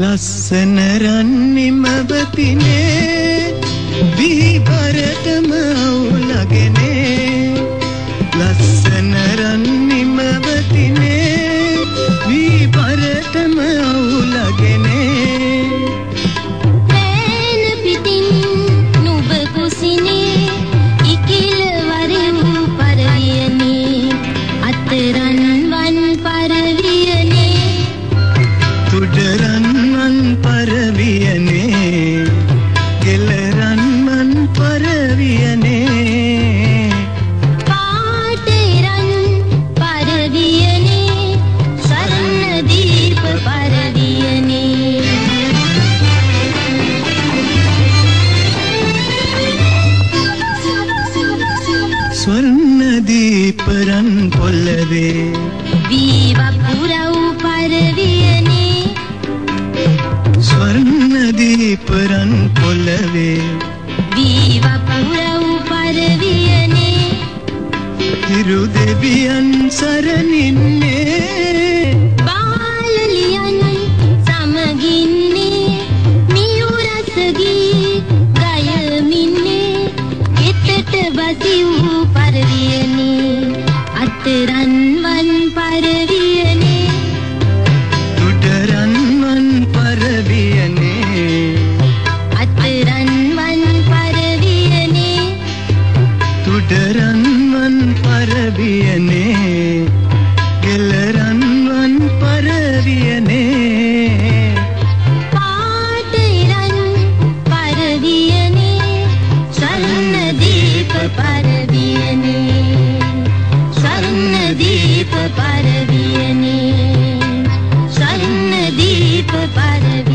ලස්සන රන්නිමවතිනේ බිහිවරටම අවුලගෙන பரவியனே ಸ್ವರ್ಣದೀಪರನ್ ಕೊಲ್ಲದೆ ದೀಪಪುರವು ಪರವಿಯನೇ ಸ್ವರ್ಣದೀಪರನ್ ಕೊಲ್ಲವೇ හිරු දෙවියන් සරණින්නේ. බාලලියන් සමගින්නේ මියුරසගී ගයමින්නේ එතට බසි වූ පරවියනේ අතරන්වන් சன்னதீப பரவி